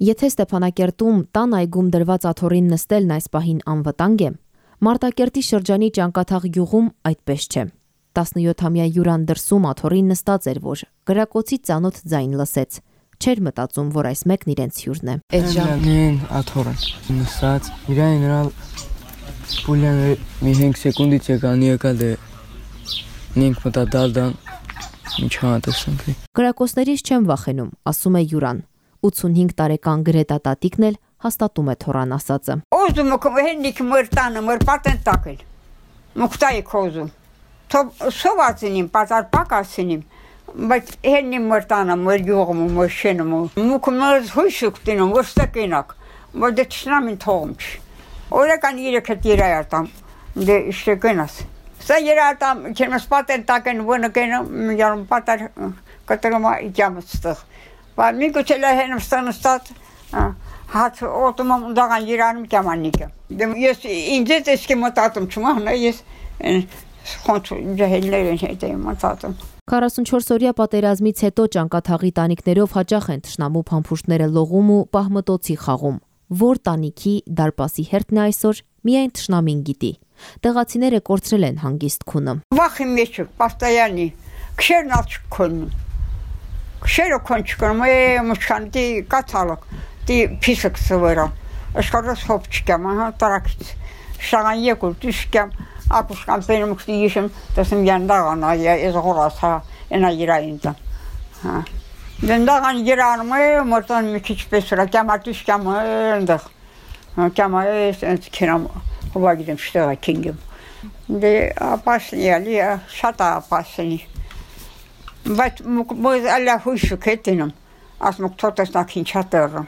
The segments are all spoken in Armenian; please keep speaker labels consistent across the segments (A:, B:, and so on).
A: Եթե Ստեփանակերտում տան այգում դրված աթոռին նստելն այս պահին անվտանգ է, Մարտակերտի շրջանի Ճանկաթաղ գյուղում այդպես չէ։ 17-ամյա Յուրան դրսում աթոռին նստած էր, որ գրակոցի ծանոթ ձայն լսեց։ Չէր մտածում, որ այս մեկն իրենց հյուրն է։
B: Այդ ժամանին աթոռը նստած իրան նրա պուլյան մի 5 սեկունդից եկան եկալ է նինք մտա դալդան միջանա տեսանք։
A: Գրակոցներից չեմ վախենում, ասում է Յուրան։ 85 տարեկան Գրետա տատիկն էլ հաստատում է Թորան ասածը։
C: Օզում հեննիկ մրտանը մր պատենտակել։ Մուկտայի կոզում։ Թող սովածինիմ, պատար պակասինիմ։ Բայց հեննի մրտանը մր յուղում մր շենում։ Մուկ մր հույսուկ տինում, ոստակինակ։ Որ դե չնամին թողում չի։ Օրական երեք հետ երայարտամ։ Դե իշտե գնաս։ Սա երայարտամ, չեմ պատենտակեն վնը գնում, յարում պատար կտրում իջամստեղ։ Բայց մի գուցե լահենım ստանստատ հաց օտոմամ դաղան երանում կամանիկը։ Դե ես ինձ էսկի մտածում չմա, հնա ես խոնց ջահելներ են հետ եմ մտածում։
A: 44-օրյա պատերազմից հետո ճանկաթաղի տանիքներով հաճախ են ճշնամու փամփուշտները լողում ու պահմտոցի խաղում։ Որ տանիքի դարպասի հերթն է այսօր միայն ճշնամին գիտի։ Տեղացիները կորցրել են հանգիստ քունը։
C: Վախի մեջ պաստայանի քշերն աչքոնում Քշերը քոնչկում է մշանտի կացալակ դի փիսਕ սվերա աշխարհս հոփչկամ հա տարակից շաղան եկուլ դիշկամ ապուշկան բերում քսի իշեմ դասım yandağan ay ezğorasa ena yirayında ha Dendağan yiranım mortan mi kiç pesura kama düşkam endıq kama es kiram hova gidim işte kingim de apasni ali şata apasni Բայց մոզ ալա հույշը կետինում, ասում թոտես նա քինչատերը։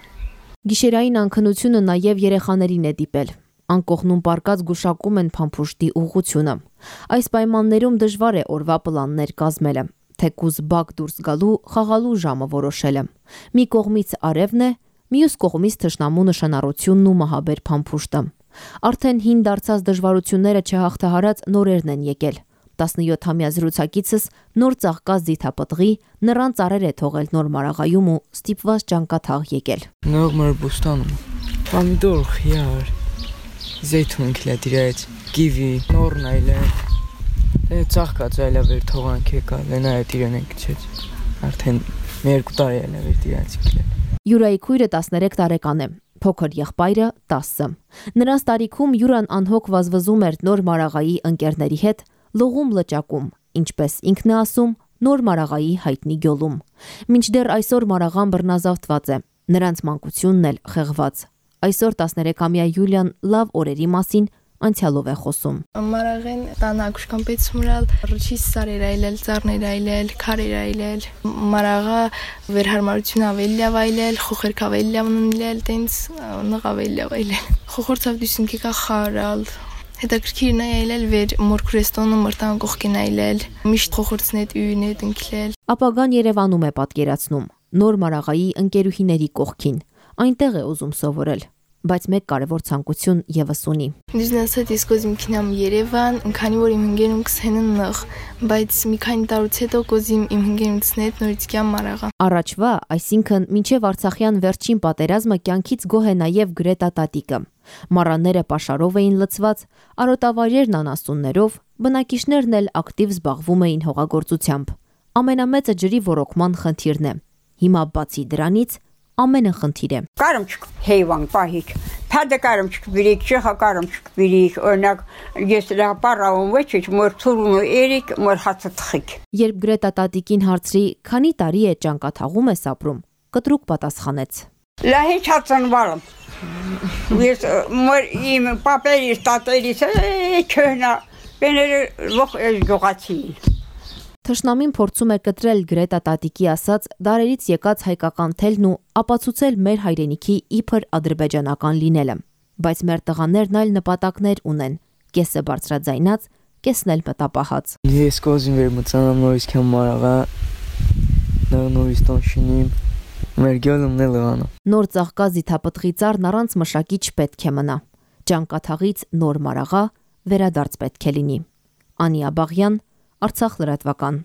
A: Գիշերային անքնությունը նաև երեխաներին է դիպել։ Անկողնում պարկած գուշակում են փամփուշտի ուղությունը։ Այս պայմաններում դժվար է օրվա պլաններ կազմելը, թեկուզ բակ դուրս գալու, խաղալու ժամը որոշելը։ Մի կողմից արևն է, մյուս կողմից թշնամու նշանառությունն ու մահաբեր փամփուշտը։ Արդեն հին դարձած դժվարությունները չհաղթահարած նորերն են եկել։ 17-ամյա զրուցակիցս նոր ծաղկած դիթապտղի նրան ծառեր է թողել նոր մարաղայում ու ստիպված ճանկաթաղ եկել։
B: Նոր մөр բուստանում։ Պամիդոր, խիար, զեյթուն կլադիրայց, կիվի, նորն այլե։ Դե ծաղկած այլավեր թողանք եկա, լենա այդ իրեն ենք չեց։ Արդեն մի երկու տարի այլավեր դիրանց կլել։
A: Յուրայի քույրը 13 տարեկան է, փոքր եղբայրը 10-ը։ Նրանց տարիքում Յուրան անհոգ վազվզում էր նոր մարաղայի ընկերների հետ, լողում լճակում, ինչպես ինքն է ասում, նոր Մարաղայի հայտնի գյոլում։ Մինչդեռ այսօր Մարաղան բռնազավթված է, նրանց մանկությունն էլ խեղված։ Այսօր 13-ամյա Յուլիան լավ օրերի մասին անցյալով է խոսում։
D: Մարաղեն տանակուշկան պես մուրալ ռուչիս սարեր այլել, ծառներ այլել, քարեր այլել։ Մարաղա վերհարմարություն ավելի լավ այլել, խոխերք ավելի լավ ունենալ, տենց նղ ավելի լավ այլել։ Խոխորցավ դուսինքի կա խարալ, հետաքրքիր է այլել վեր մորքրեստոնը մրտան կողքին այլել միշտ խոխորցնետ ույն է դնքլել
A: ապագան Երևանում է պատկերացնում նոր մարաղայի ընկերուհիների կողքին այնտեղ է ուզում սովորել բայց մեկ կարևոր ցանկություն եւս ունի։
D: Բիզնեսը դիսկոզիմ քինամ Երևան, քանի որ իմ ընկերում կսենն նխ, բայց մի քանի տարուց հետո կոզիմ իմ ընկերությունից նորից կյամ մարաղա։
A: Առաջվա, այսինքն մինչև Արցախյան վերջին պատերազմը կյանքից գոհ է նաև Գրետա տատիկը։ Մառանները pašարով էին լցված, արոտավայրերն անասուններով, բնակիչներն էլ ակտիվ զբաղվում էին հողագործությամբ։ Ամենամեծը ջրի ռոռոկման խնդիրն է։ Հիմա բացի դրանից ամենախնդիրը։
C: Կարմչք հեյվան պահիկ։ Փադը կարմչք բիրիկ, չհա կարմչք բիրիկ, օրինակ ես լապարաում վեճ մոր ցուրուն երիկ մոր հացը թխիկ։
A: Երբ Գրետա տատիկին հարցրի, քանի տարի է ճանկաթաղում ես ապրում, կտրուկ պատասխանեց։
C: Լահի չածնվալım։ Ես մոր իմ պապերից, տատերից չհնա, բեները ող ես գողացին։
A: Թշնամին փորձում է կտրել Գրետա տատիկի ասած դարերից եկած հայկական թելն ու ապացուցել մեր հայրենիքի իբր ադրբեջանական լինելը։ Բայց մեր տղաներն այլ նպատակներ ունեն՝ կեսը բարձրաձայնած, կեսն էլ մտապահած։
B: Ես կոզին վեր մծանամ նորից կամ մարաղա, նորից տոնշինիմ, մեր գյոլումն է լվանը։
A: Նոր ծաղկա զիթապտղի ծառն առանց մշակի չպետք է մնա։ Ճանկաթաղից նոր մարաղա վերադարձ պետք է լինի։ Անիա Բաղյան Արցախ լրատվական